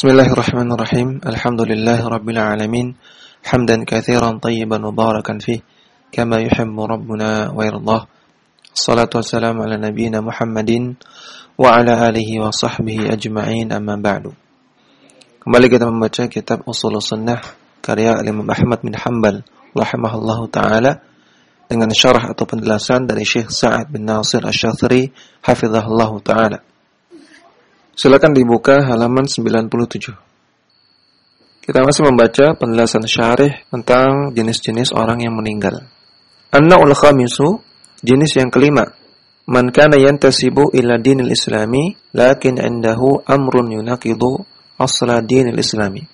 Bismillahirrahmanirrahim. Alhamdulillahi rabbil alamin. Hamdan katsiran tayyiban mubarakan fih kama yuhibbu rabbuna wa yardah. Salatu wassalamu ala nabiyyina Muhammadin wa ala alihi wa sahbihi ajma'in amma ba'du. Kembali kita membaca kitab Ushul Sunnah karya Imam Ahmad bin Hanbal rahimahullahu taala dengan syarah atau penjelasan dari Syekh Sa'ad bin Nasir Asy-Syafi'i hafizahullahu taala. Silakan dibuka halaman 97. Kita masih membaca penjelasan syarih tentang jenis-jenis orang yang meninggal. An-naw'ul khamisu, jenis yang kelima. Man kana yantasibu ila dinil islami, lakin indahu amrun yunaqidu asla dinil islami.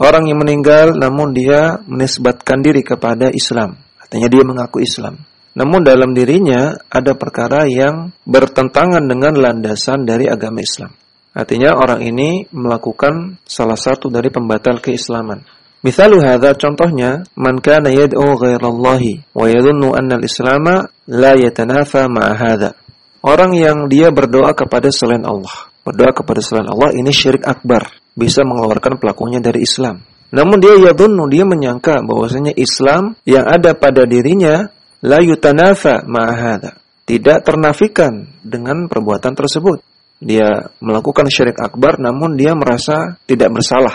Orang yang meninggal namun dia menisbatkan diri kepada Islam. Artinya dia mengaku Islam. Namun dalam dirinya ada perkara yang bertentangan dengan landasan dari agama Islam. Artinya orang ini melakukan salah satu dari pembatal keislaman. Misalu hadza contohnya man kana yad'u ghairallahi wa yadhunnu anna al-islama la yatanafa ma'a hadza. Orang yang dia berdoa kepada selain Allah. Berdoa kepada selain Allah ini syirik akbar, bisa mengeluarkan pelakunya dari Islam. Namun dia yadhunnu dia menyangka bahwasanya Islam yang ada pada dirinya la yutanafa ma'a hadza. Tidak ternafikan dengan perbuatan tersebut dia melakukan syirik akbar namun dia merasa tidak bersalah,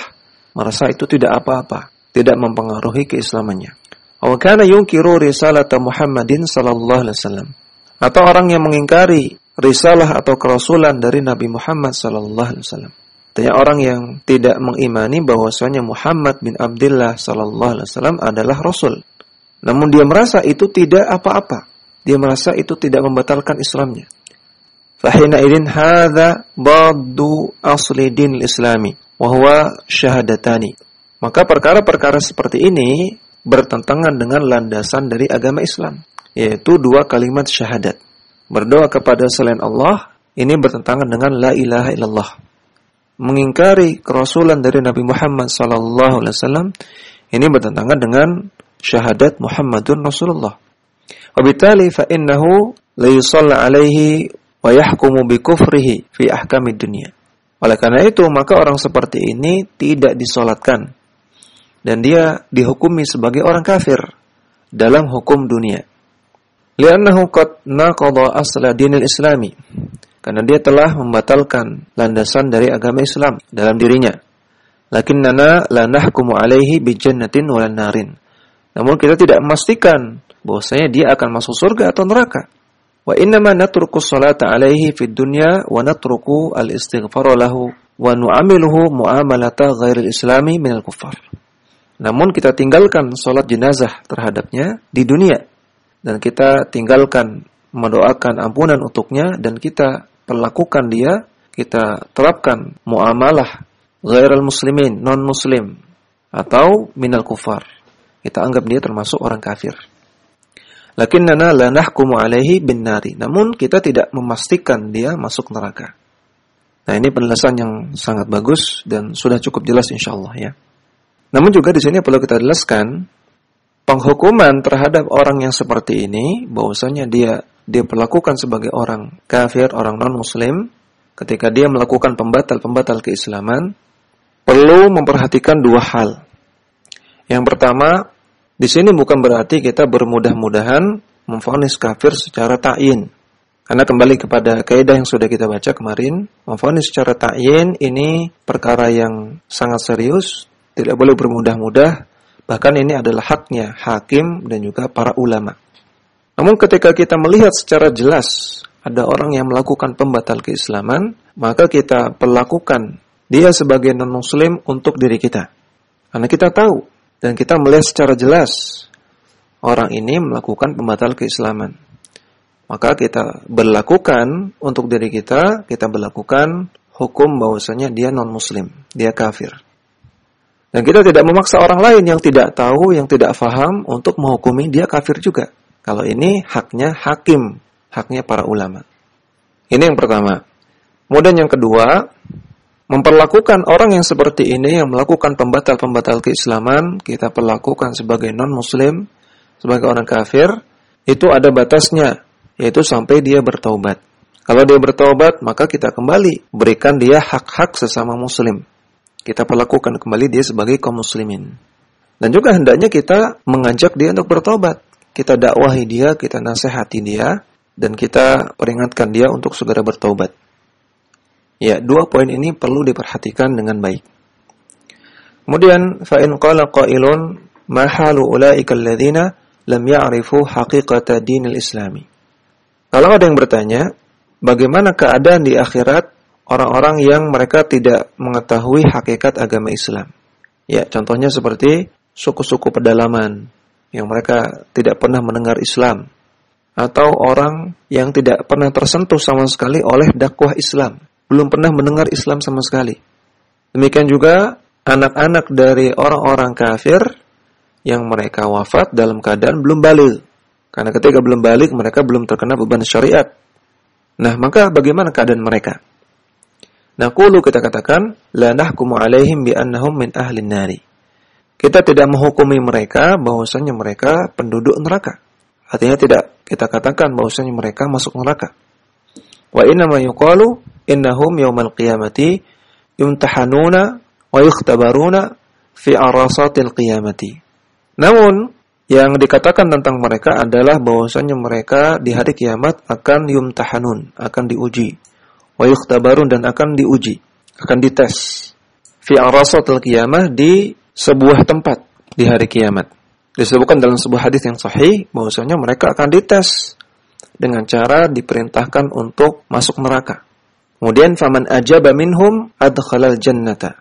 merasa itu tidak apa-apa, tidak mempengaruhi keislamannya. Wa kana yunkiru risalata Muhammadin sallallahu alaihi wasallam. Atau orang yang mengingkari risalah atau kerasulan dari Nabi Muhammad sallallahu alaihi wasallam. Tanya orang yang tidak mengimani bahwasanya Muhammad bin Abdullah sallallahu alaihi wasallam adalah rasul. Namun dia merasa itu tidak apa-apa. Dia merasa itu tidak membatalkan Islamnya. Fahina idin hadza baddu asli din islami wa syahadatani. Maka perkara-perkara seperti ini bertentangan dengan landasan dari agama Islam, yaitu dua kalimat syahadat. Berdoa kepada selain Allah ini bertentangan dengan la ilaha illallah. Mengingkari kerasulan dari Nabi Muhammad sallallahu alaihi wasallam ini bertentangan dengan syahadat Muhammadun Rasulullah. Wabitali fa innahu la yusalla alaihi wa yahkumu bi kufrihi fi ahkamid dunia. Oleh karena itu, maka orang seperti ini tidak disolatkan dan dia dihukumi sebagai orang kafir dalam hukum dunia. Li'annahu qad naqadha asla dinil islami. Karena dia telah membatalkan landasan dari agama Islam dalam dirinya. Lakinnana la nahkumu alaihi bi jannatin wal narin. Namun kita tidak memastikan bahwasanya dia akan masuk surga atau neraka. Wa innama natruku salata alaihi fid dunya wa natruku al-istighfar lahu wa nu'amiluhu mu'amalata ghairil islami minal kuffar. Namun kita tinggalkan salat jenazah terhadapnya di dunia dan kita tinggalkan mendoakan ampunan untuknya dan kita perlakukan dia, kita terapkan muamalah ghairil muslimin, non muslim atau minal kufar. Kita anggap dia termasuk orang kafir. Lakinnana la nahkumu alaihi bin nari. Namun kita tidak memastikan dia masuk neraka. Nah, ini penjelasan yang sangat bagus dan sudah cukup jelas insyaallah ya. Namun juga di sini perlu kita jelaskan penghukuman terhadap orang yang seperti ini bahwasanya dia dia perlakukan sebagai orang kafir, orang non-muslim ketika dia melakukan pembatal-pembatal keislaman perlu memperhatikan dua hal. Yang pertama, di sini bukan berarti kita bermudah-mudahan memfonis kafir secara ta'yin. Karena kembali kepada kaidah yang sudah kita baca kemarin, memfonis secara ta'yin ini perkara yang sangat serius, tidak boleh bermudah-mudah, bahkan ini adalah haknya hakim dan juga para ulama. Namun ketika kita melihat secara jelas ada orang yang melakukan pembatal keislaman, maka kita perlakukan dia sebagai non-muslim untuk diri kita. Karena kita tahu dan kita melihat secara jelas orang ini melakukan pembatal keislaman. Maka kita berlakukan untuk diri kita, kita berlakukan hukum bahwasanya dia non muslim, dia kafir. Dan kita tidak memaksa orang lain yang tidak tahu, yang tidak faham untuk menghukumi dia kafir juga. Kalau ini haknya hakim, haknya para ulama. Ini yang pertama. Kemudian yang kedua, memperlakukan orang yang seperti ini yang melakukan pembatal-pembatal keislaman kita perlakukan sebagai non-muslim, sebagai orang kafir, itu ada batasnya, yaitu sampai dia bertaubat. Kalau dia bertaubat, maka kita kembali berikan dia hak-hak sesama muslim. Kita perlakukan kembali dia sebagai kaum muslimin. Dan juga hendaknya kita mengajak dia untuk bertobat. Kita dakwahi dia, kita nasihati dia, dan kita peringatkan dia untuk segera bertobat. Ya, dua poin ini perlu diperhatikan dengan baik. Kemudian, fa'in qala qailun ma halu ulaika alladhina lam ya'rifu haqiqata dinil islami. Kalau ada yang bertanya, bagaimana keadaan di akhirat orang-orang yang mereka tidak mengetahui hakikat agama Islam? Ya, contohnya seperti suku-suku pedalaman yang mereka tidak pernah mendengar Islam atau orang yang tidak pernah tersentuh sama sekali oleh dakwah Islam, belum pernah mendengar Islam sama sekali. Demikian juga anak-anak dari orang-orang kafir yang mereka wafat dalam keadaan belum balik karena ketika belum balik mereka belum terkena beban syariat. Nah, maka bagaimana keadaan mereka? Nah, kulu kita katakan la nahkumu alaihim bi annahum min nari. Kita tidak menghukumi mereka bahwasanya mereka penduduk neraka. Artinya tidak kita katakan bahwasanya mereka masuk neraka. Wa inna ma yuqalu innahum yaumal qiyamati yumtahanuna wa yukhtabaruna fi arasatil qiyamati. Namun yang dikatakan tentang mereka adalah bahwasanya mereka di hari kiamat akan yumtahanun, akan diuji. Wa yukhtabarun dan akan diuji, akan dites. Fi arasatil qiyamah di sebuah tempat di hari kiamat. Disebutkan dalam sebuah hadis yang sahih bahwasanya mereka akan dites dengan cara diperintahkan untuk masuk neraka. Kemudian faman ajaba minhum adkhalal jannata.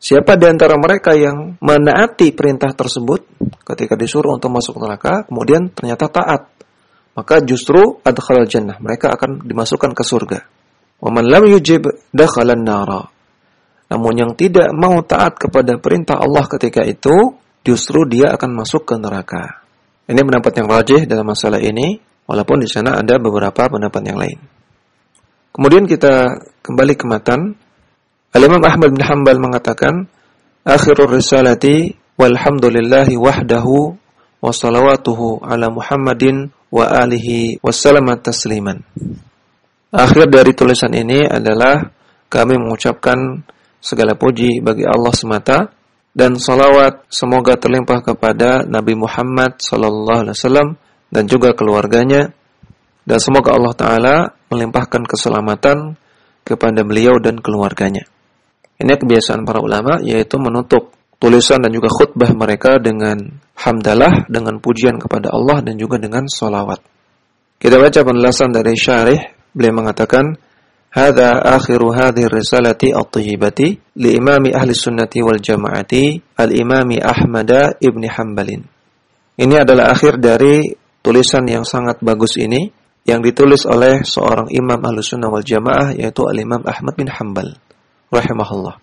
Siapa di antara mereka yang menaati perintah tersebut ketika disuruh untuk masuk neraka, kemudian ternyata taat, maka justru adkhalal jannah, mereka akan dimasukkan ke surga. Wa man lam yujib dakhalan nara. Namun yang tidak mau taat kepada perintah Allah ketika itu, justru dia akan masuk ke neraka. Ini pendapat yang rajih dalam masalah ini, walaupun di sana ada beberapa pendapat yang lain. Kemudian kita kembali ke matan Al-Imam Ahmad bin Hanbal mengatakan, "Akhirur risalati walhamdulillahi wahdahu wa salawatuhu ala Muhammadin wa alihi wassalamat tasliman." Akhir dari tulisan ini adalah kami mengucapkan segala puji bagi Allah semata dan salawat semoga terlimpah kepada Nabi Muhammad sallallahu alaihi wasallam dan juga keluarganya dan semoga Allah taala melimpahkan keselamatan kepada beliau dan keluarganya. Ini kebiasaan para ulama yaitu menutup tulisan dan juga khutbah mereka dengan hamdalah, dengan pujian kepada Allah dan juga dengan solawat. Kita baca penjelasan dari syarih, beliau mengatakan, Hada akhiru hadhi risalati at-tayyibati li imami ahli sunnati wal jama'ati al-imami Ahmad ibni Hambalin. Ini adalah akhir dari tulisan yang sangat bagus ini yang ditulis oleh seorang imam Ahlussunnah wal Jamaah yaitu Al-Imam Ahmad bin Hanbal rahimahullah.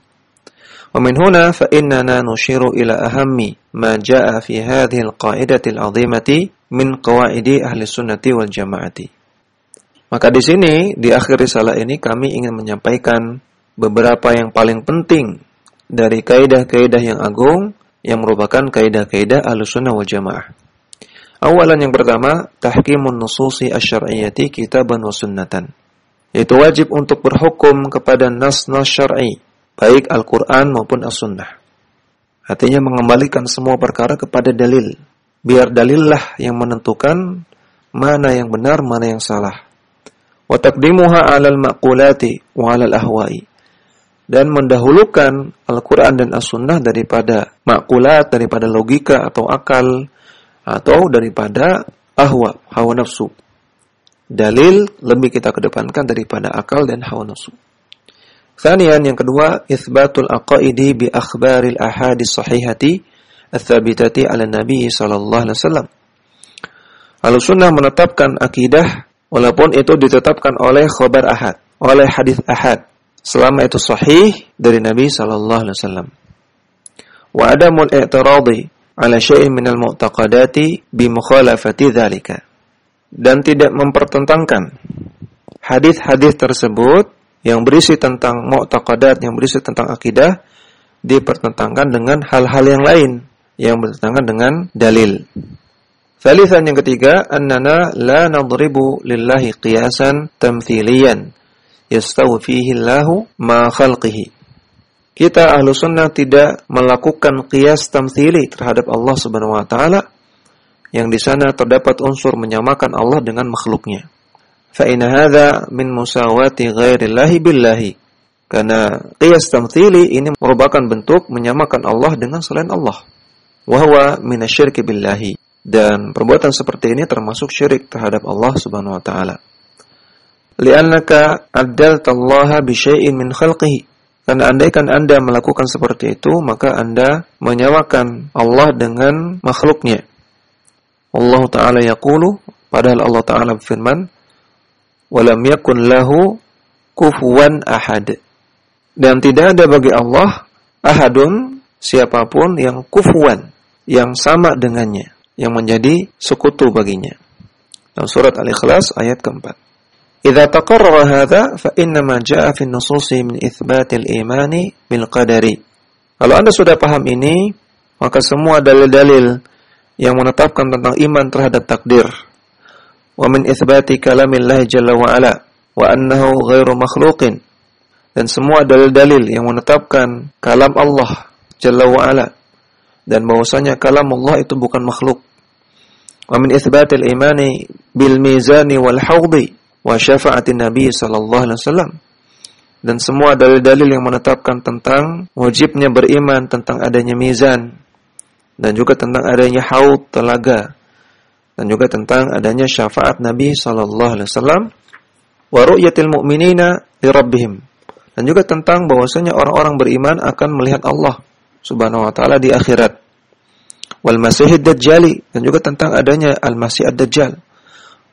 Wa min huna fa innana nushiru ila ahammi ma jaa fi hadhihi al-qa'idati al-'azimati min qawaidi ahli wal jamaati. Maka di sini di akhir risalah ini kami ingin menyampaikan beberapa yang paling penting dari kaidah-kaidah yang agung yang merupakan kaidah-kaidah ahli sunnah wal jamaah. Awalan yang pertama, tahkimun nususi asy-syar'iyyati kitaban wa sunnatan yaitu wajib untuk berhukum kepada nas-nas syar'i, baik Al-Qur'an maupun As-Sunnah. Artinya mengembalikan semua perkara kepada dalil. Biar dalillah yang menentukan mana yang benar, mana yang salah. Wa taqdimuha 'alal maqulati wa 'alal ahwa'i. Dan mendahulukan Al-Quran dan As-Sunnah daripada makulat, daripada logika atau akal, atau daripada ahwa, hawa nafsu dalil lebih kita kedepankan daripada akal dan hawa nafsu. Thanian yang kedua, itsbatul aqaidi bi akhbaril ahadis sahihati ats-tsabitati 'ala Nabi sallallahu alaihi wasallam. Al-Sunnah menetapkan akidah walaupun itu ditetapkan oleh khabar ahad, oleh hadis ahad, selama itu sahih dari Nabi sallallahu alaihi wasallam. Wa adamul i'tiradi 'ala syai'in minal mu'taqadati bi mukhalafati dzalika dan tidak mempertentangkan hadis-hadis tersebut yang berisi tentang mu'taqadat, yang berisi tentang akidah dipertentangkan dengan hal-hal yang lain yang bertentangan dengan dalil. Salisan yang ketiga, annana la nadribu lillahi qiyasan tamthiliyan yastawi fihi Allahu ma khalqihi. Kita ahlu sunnah tidak melakukan qiyas tamthili terhadap Allah subhanahu wa ta'ala yang di sana terdapat unsur menyamakan Allah dengan makhluknya. Inna hadza min musawati ghairillahi billahi. Karena qiyas tamthili ini merupakan bentuk menyamakan Allah dengan selain Allah. Wa huwa minasyirki billahi. Dan perbuatan seperti ini termasuk syirik terhadap Allah Subhanahu wa taala. Addalta Allah bi syai'in min khalqihi. Karena andaikan Anda melakukan seperti itu, maka Anda menyamakan Allah dengan makhluknya. Allah Ta'ala yaqulu, padahal Allah Ta'ala berfirman, walam yakun lahu kufuwan ahad. Dan tidak ada bagi Allah ahadun siapa pun yang kufuwan, yang sama dengannya, yang menjadi sekutu baginya. Dalam surat Al-Ikhlas ayat keempat. Idza taqarrara hadza fa inna ma jaa fi nususi min imani bil qadari. Kalau Anda sudah paham ini, maka semua dalil-dalil yang menetapkan tentang iman terhadap takdir. Wa min itsbati kalamillah jalla wa ala wa annahu ghairu makhluqin. Dan semua dalil-dalil yang menetapkan kalam Allah jalla wa ala dan bahwasanya kalam Allah itu bukan makhluk. Wa min itsbatil imani bil mizani wal haudi wa syafaati nabi sallallahu alaihi wasallam. Dan semua dalil-dalil yang menetapkan tentang wajibnya beriman tentang adanya mizan dan juga tentang adanya haud telaga dan juga tentang adanya syafaat Nabi sallallahu alaihi wasallam wa ru'yatil mu'minina li rabbihim dan juga tentang bahwasanya orang-orang beriman akan melihat Allah Subhanahu wa taala di akhirat. Wal masihid dajjali dan juga tentang adanya al-masih ad-dajjal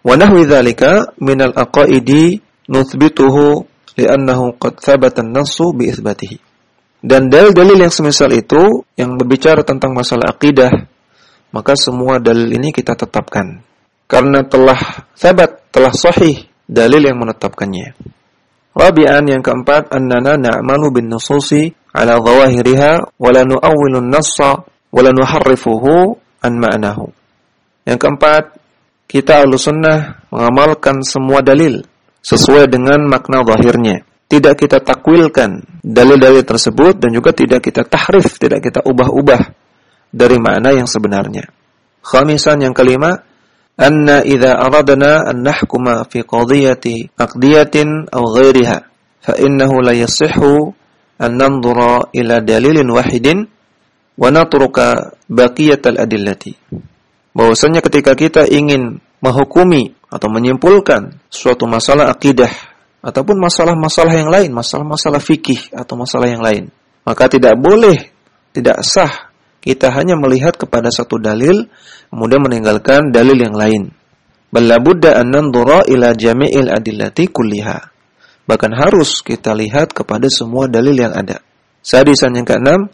wa nahwi dzalika min al-aqaidi nuthbituhu li'annahu qad thabata an-nassu bi dan dalil-dalil yang semisal itu yang berbicara tentang masalah akidah maka semua dalil ini kita tetapkan. Karena telah sabat, telah sahih dalil yang menetapkannya. Rabi'an yang keempat, annana na'malu bin nususi ala zawahiriha wa la nu'awwilu nassa wa la nuharrifuhu an ma'nahu. Yang keempat, kita ahlu sunnah mengamalkan semua dalil sesuai dengan makna zahirnya. Tidak kita takwilkan dalil-dalil tersebut dan juga tidak kita tahrif, tidak kita ubah-ubah dari makna yang sebenarnya. Khamisan yang kelima, anna idza aradna an nahkuma fi qadiyati aqdiyatin aw ghairiha fa innahu la yasihhu an nanzura ila dalilin wahidin wa natruka baqiyatal adillati. Bahwasanya ketika kita ingin menghukumi atau menyimpulkan suatu masalah akidah ataupun masalah-masalah yang lain, masalah-masalah fikih atau masalah yang lain, maka tidak boleh, tidak sah kita hanya melihat kepada satu dalil, kemudian meninggalkan dalil yang lain. Balabudda an nandura ila jami'il adillati kulliha. Bahkan harus kita lihat kepada semua dalil yang ada. Sadisan yang keenam,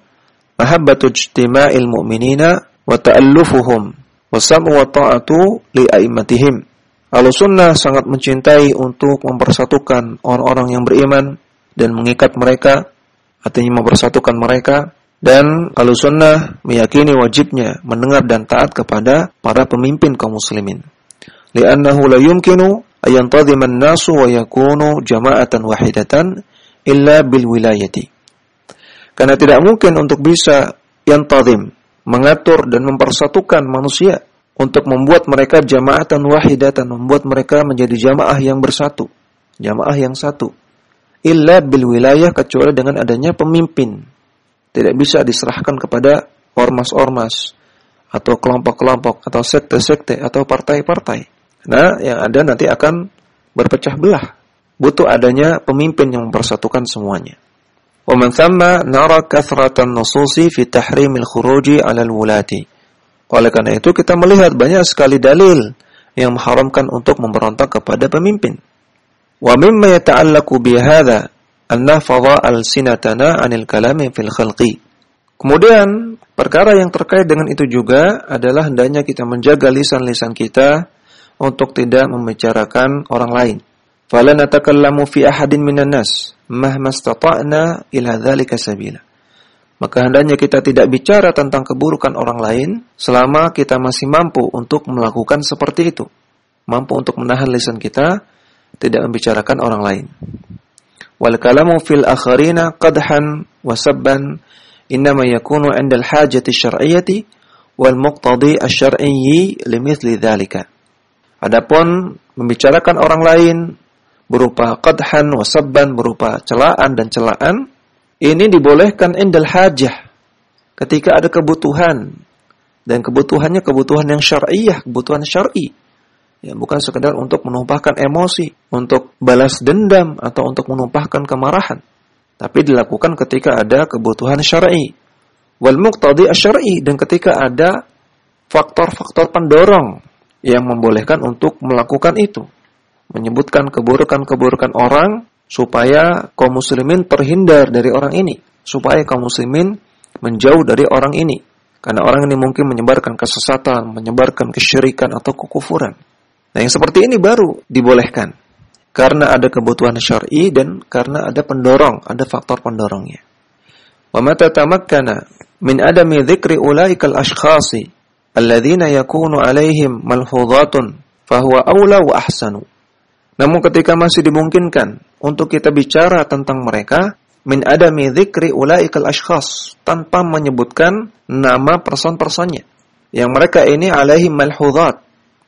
mahabbatu ijtima'il mu'minina wa ta'allufuhum wa sam'u wa ta'atu li a'immatihim. Al-Sunnah sangat mencintai untuk mempersatukan orang-orang yang beriman dan mengikat mereka, artinya mempersatukan mereka dan kalau sunnah meyakini wajibnya mendengar dan taat kepada para pemimpin kaum muslimin. Li'annahu la yumkinu an-nasu wa yakunu jama'atan wahidatan illa bil wilayati. Karena tidak mungkin untuk bisa yantazim, mengatur dan mempersatukan manusia untuk membuat mereka jama'atan wahidatan, membuat mereka menjadi jamaah yang bersatu, jamaah yang satu. Illa bil wilayah kecuali dengan adanya pemimpin, tidak bisa diserahkan kepada ormas-ormas atau kelompok-kelompok atau sekte-sekte atau partai-partai. Nah, yang ada nanti akan berpecah belah. Butuh adanya pemimpin yang mempersatukan semuanya. Man thamma nara kathratan nususi fi tahrimil khuruji 'ala al-wulati. Oleh karena itu kita melihat banyak sekali dalil yang mengharamkan untuk memberontak kepada pemimpin. Wa mimma yata'allaqu bi hadha an-nafadha al-sinatana 'anil kalami fil khalqi. Kemudian perkara yang terkait dengan itu juga adalah hendaknya kita menjaga lisan-lisan kita untuk tidak membicarakan orang lain. Fala natakallamu fi ahadin minan nas mahma istata'na ila dzalika sabila. Maka hendaknya kita tidak bicara tentang keburukan orang lain selama kita masih mampu untuk melakukan seperti itu. Mampu untuk menahan lisan kita tidak membicarakan orang lain. wal kalamu fil akharina qadhan wa sabban innama yakunu 'inda al hajati syar'iyyati wal muqtadi asy-syar'iyyi limithli dzalika adapun membicarakan orang lain berupa qadhan wa sabban berupa celaan dan celaan ini dibolehkan indal hajah ketika ada kebutuhan dan kebutuhannya kebutuhan yang syar'iyah, kebutuhan syar'i. Ya, bukan sekedar untuk menumpahkan emosi, untuk balas dendam atau untuk menumpahkan kemarahan. Tapi dilakukan ketika ada kebutuhan syar'i. Wal muqtadi asy dan ketika ada faktor-faktor pendorong yang membolehkan untuk melakukan itu. Menyebutkan keburukan-keburukan orang supaya kaum muslimin terhindar dari orang ini, supaya kaum muslimin menjauh dari orang ini. Karena orang ini mungkin menyebarkan kesesatan, menyebarkan kesyirikan atau kekufuran. Nah, yang seperti ini baru dibolehkan. Karena ada kebutuhan syar'i dan karena ada pendorong, ada faktor pendorongnya. Wa mata tamakkana min adami dzikri ulaikal ashkhasi alladzina yakunu alaihim malhudhatun fahuwa aula wa ahsanu. Namun ketika masih dimungkinkan untuk kita bicara tentang mereka, min adami dzikri ulaikal ashkhas tanpa menyebutkan nama person-personnya. Yang mereka ini alaihim malhudzat.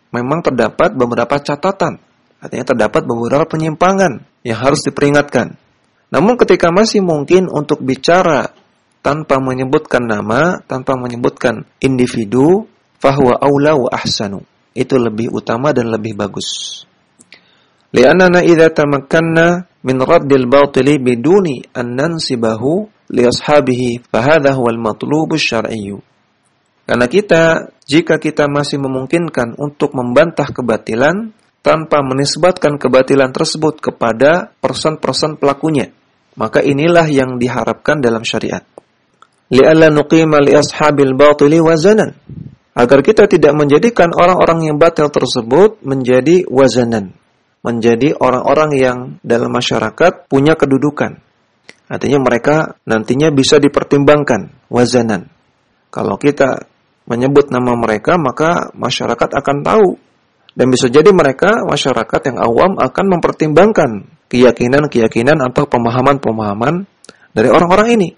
Memang terdapat beberapa catatan. Artinya terdapat beberapa penyimpangan yang harus diperingatkan. Namun ketika masih mungkin untuk bicara tanpa menyebutkan nama, tanpa menyebutkan individu, fahuwa aula wa ahsanu. Itu lebih utama dan lebih bagus. Li'annana idza tamakkanna min raddil batili biduni an nansibahu li ashabihi fahadha huwal matlubu syar'iyyu. Karena kita jika kita masih memungkinkan untuk membantah kebatilan tanpa menisbatkan kebatilan tersebut kepada person-person pelakunya, maka inilah yang diharapkan dalam syariat. Li'alla nuqima li ashabil batili wazanan. Agar kita tidak menjadikan orang-orang yang batil tersebut menjadi wazanan, menjadi orang-orang yang dalam masyarakat punya kedudukan. Artinya mereka nantinya bisa dipertimbangkan wazanan. Kalau kita menyebut nama mereka, maka masyarakat akan tahu. Dan bisa jadi mereka, masyarakat yang awam akan mempertimbangkan keyakinan-keyakinan atau pemahaman-pemahaman dari orang-orang ini.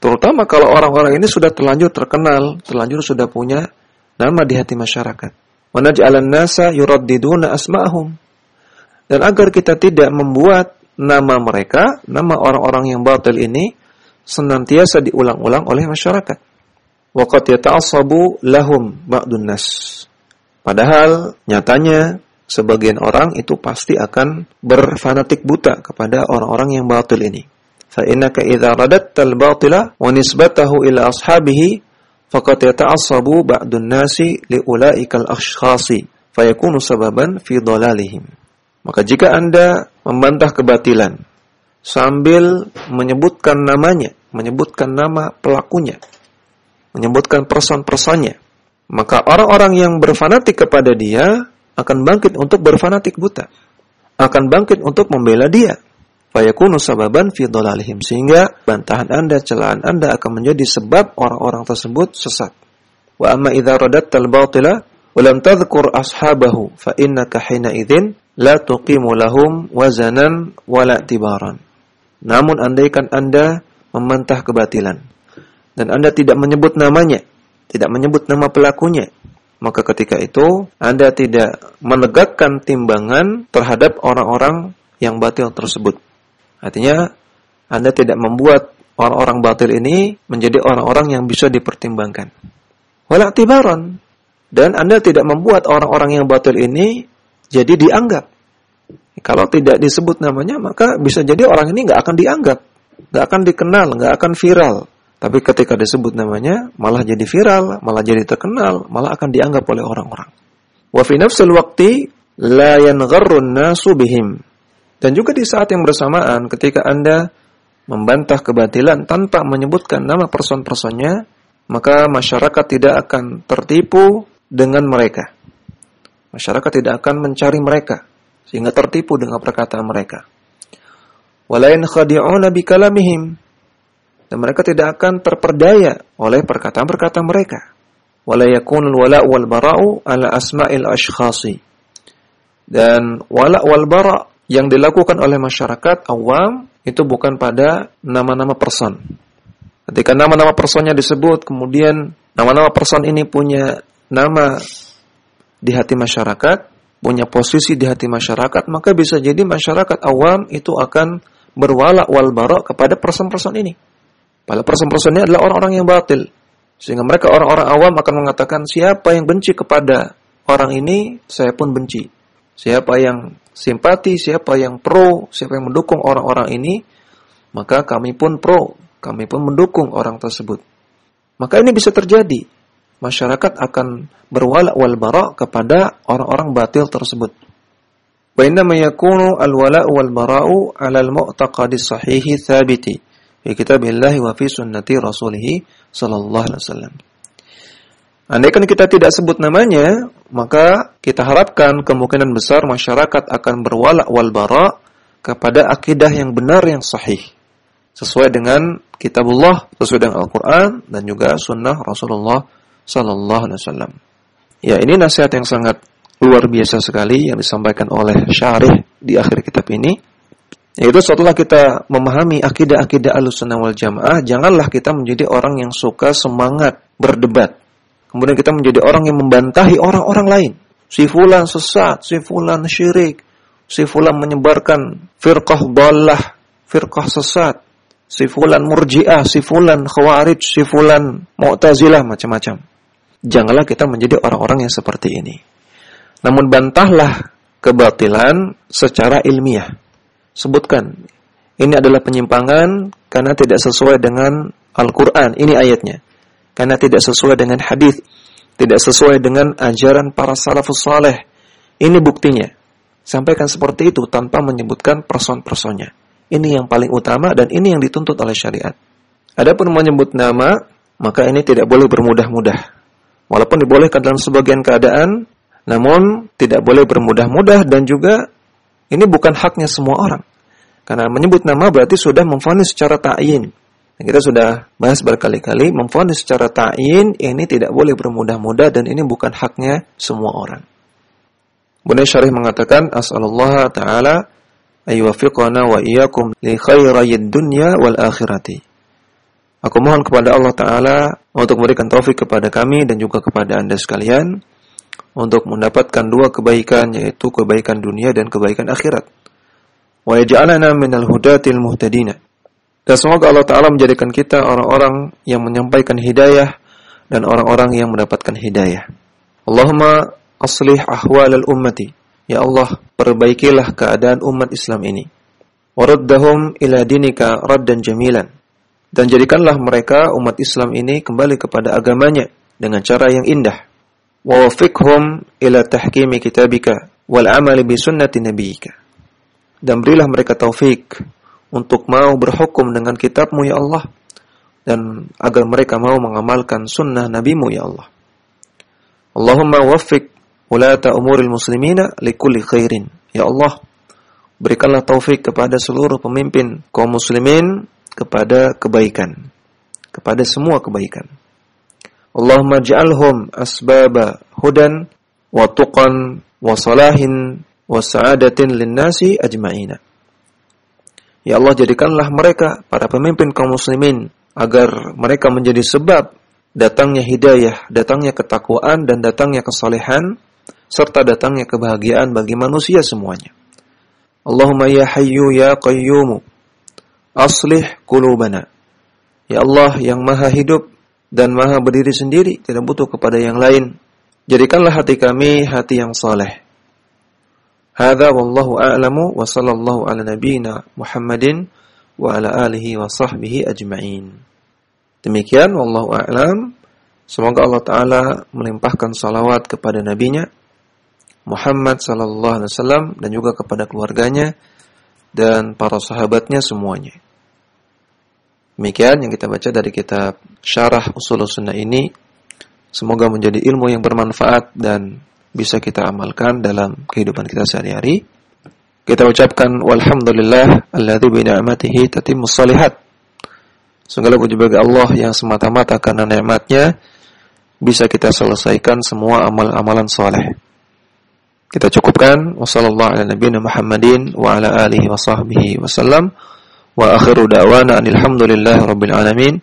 Terutama kalau orang-orang ini sudah terlanjur terkenal, terlanjur sudah punya nama di hati masyarakat. Wanaj'alan nasa yuraddiduna asma'hum dan agar kita tidak membuat nama mereka, nama orang-orang yang batil ini senantiasa diulang-ulang oleh masyarakat. Waqat yata'assabu lahum ba'dun nas. Padahal nyatanya sebagian orang itu pasti akan berfanatik buta kepada orang-orang yang batil ini. Fa innaka idza radatta al-batila wa nisbatahu ila ashabihi faqad yata'assabu ba'dun nasi li ulaika al-ashkhasi fayakunu sababan fi dhalalihim. Maka jika Anda membantah kebatilan sambil menyebutkan namanya, menyebutkan nama pelakunya, menyebutkan person-personnya, maka orang-orang yang berfanatik kepada dia akan bangkit untuk berfanatik buta. Akan bangkit untuk membela dia. Fayakunu sababan fi dhalalihim sehingga bantahan Anda, celaan Anda akan menjadi sebab orang-orang tersebut sesat. Wa amma idza radatta al-batila wa lam tadhkur ashabahu fa innaka hina idzin la tuqimu lahum wazanan wala tibaran. Namun andaikan Anda membantah kebatilan dan Anda tidak menyebut namanya, tidak menyebut nama pelakunya, maka ketika itu Anda tidak menegakkan timbangan terhadap orang-orang yang batil tersebut. Artinya Anda tidak membuat orang-orang batil ini menjadi orang-orang yang bisa dipertimbangkan. Wala tibaran dan Anda tidak membuat orang-orang yang batil ini jadi dianggap. Kalau tidak disebut namanya, maka bisa jadi orang ini nggak akan dianggap, nggak akan dikenal, nggak akan viral. Tapi ketika disebut namanya, malah jadi viral, malah jadi terkenal, malah akan dianggap oleh orang-orang. Wa fi nafsil waqti la. Dan juga di saat yang bersamaan ketika Anda membantah kebatilan tanpa menyebutkan nama person-personnya, maka masyarakat tidak akan tertipu dengan mereka. Masyarakat tidak akan mencari mereka sehingga tertipu dengan perkataan mereka. Walain khadi'una bikalamihim dan mereka tidak akan terperdaya oleh perkataan-perkataan mereka. Wala yakunul wala wal bara'u ala asma'il ashkhasi. Dan wala wal bara' yang dilakukan oleh masyarakat awam itu bukan pada nama-nama person. Ketika nama-nama personnya disebut, kemudian nama-nama person ini punya nama di hati masyarakat, punya posisi di hati masyarakat, maka bisa jadi masyarakat awam itu akan berwala wal barok kepada person-person ini. Pada person-person ini adalah orang-orang yang batil. Sehingga mereka orang-orang awam akan mengatakan siapa yang benci kepada orang ini, saya pun benci. Siapa yang simpati, siapa yang pro, siapa yang mendukung orang-orang ini, maka kami pun pro, kami pun mendukung orang tersebut. Maka ini bisa terjadi. Masyarakat akan berwala wal bara kepada orang-orang batil tersebut. Wa innama yakunu al-wala wal bara'u 'ala al-mu'taqadi sahihi thabiti fi wa fi sunnati rasulih sallallahu alaihi wasallam. Andaikan kita tidak sebut namanya, maka kita harapkan kemungkinan besar masyarakat akan berwala wal bara kepada akidah yang benar yang sahih sesuai dengan kitabullah, sesuai dengan Al-Qur'an dan juga sunnah Rasulullah sallallahu alaihi wasallam. Ya, ini nasihat yang sangat luar biasa sekali yang disampaikan oleh syarih di akhir kitab ini. Yaitu setelah kita memahami akidah-akidah Ahlussunnah wal Jamaah, janganlah kita menjadi orang yang suka semangat berdebat Kemudian kita menjadi orang yang membantahi orang-orang lain. Si fulan sesat, si fulan syirik, si fulan menyebarkan firqah dallah, firqah sesat, si fulan murjiah, si fulan khawarij, si fulan mu'tazilah, macam-macam. Janganlah kita menjadi orang-orang yang seperti ini. Namun bantahlah kebatilan secara ilmiah. Sebutkan, ini adalah penyimpangan karena tidak sesuai dengan Al-Quran. Ini ayatnya karena tidak sesuai dengan hadis, tidak sesuai dengan ajaran para salafus saleh. Ini buktinya. Sampaikan seperti itu tanpa menyebutkan person-personnya. Ini yang paling utama dan ini yang dituntut oleh syariat. Adapun menyebut nama, maka ini tidak boleh bermudah-mudah. Walaupun dibolehkan dalam sebagian keadaan, namun tidak boleh bermudah-mudah dan juga ini bukan haknya semua orang. Karena menyebut nama berarti sudah memfonis secara ta'yin. Kita sudah bahas berkali-kali memfonis secara ta'in ini tidak boleh bermudah-mudah dan ini bukan haknya semua orang. Bunda Syarih mengatakan as'alullah taala ayyuwaffiqana wa iyyakum li khairayid dunya wal akhirati. Aku mohon kepada Allah taala untuk memberikan taufik kepada kami dan juga kepada Anda sekalian untuk mendapatkan dua kebaikan yaitu kebaikan dunia dan kebaikan akhirat. Wa yaj'alana minal dan semoga Allah Ta'ala menjadikan kita orang-orang yang menyampaikan hidayah dan orang-orang yang mendapatkan hidayah. Allahumma aslih ahwal al-ummati. Ya Allah, perbaikilah keadaan umat Islam ini. Waraddahum ila dinika raddan jamilan. Dan jadikanlah mereka umat Islam ini kembali kepada agamanya dengan cara yang indah. Wa wafiqhum ila tahkimi kitabika wal amali bi sunnati nabiyika. Dan berilah mereka taufik untuk mau berhukum dengan kitabmu ya Allah dan agar mereka mau mengamalkan sunnah nabimu ya Allah. Allahumma waffiq ulata umuril muslimina likulli khairin. Ya Allah, berikanlah taufik kepada seluruh pemimpin kaum muslimin kepada kebaikan, kepada semua kebaikan. Allahumma ja'alhum asbaba hudan wa tuqan wa salahin wa sa'adatin linnasi ajma'ina. Ya Allah jadikanlah mereka para pemimpin kaum muslimin agar mereka menjadi sebab datangnya hidayah, datangnya ketakwaan dan datangnya kesalehan serta datangnya kebahagiaan bagi manusia semuanya. Allahumma ya hayyu ya qayyumu aslih qulubana. Ya Allah yang maha hidup dan maha berdiri sendiri, tidak butuh kepada yang lain. Jadikanlah hati kami hati yang saleh. Hadza wallahu a'lamu wa sallallahu ala nabiyyina Muhammadin wa ala alihi wa sahbihi ajma'in. Demikian wallahu a'lam. Semoga Allah taala melimpahkan salawat kepada nabinya Muhammad sallallahu alaihi wasallam dan juga kepada keluarganya dan para sahabatnya semuanya. Demikian yang kita baca dari kitab Syarah Usul Sunnah ini. Semoga menjadi ilmu yang bermanfaat dan bisa kita amalkan dalam kehidupan kita sehari-hari. Kita ucapkan walhamdulillah alladzi bi ni'matihi tatimmus shalihat. Segala puji bagi Allah yang semata-mata karena nikmatnya bisa kita selesaikan semua amal-amalan soleh. Kita cukupkan. Wassalamualaikum Muhammadin wa ala alihi wa sahbihi wasallam wa akhiru da'wana alhamdulillahi rabbil alamin.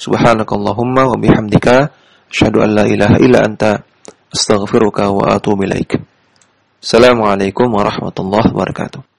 Subhanakallahumma wa bihamdika. Asyhadu an la ilaha illa anta. Astaghfiruka wa atubu ilaik. Assalamualaikum warahmatullahi wabarakatuh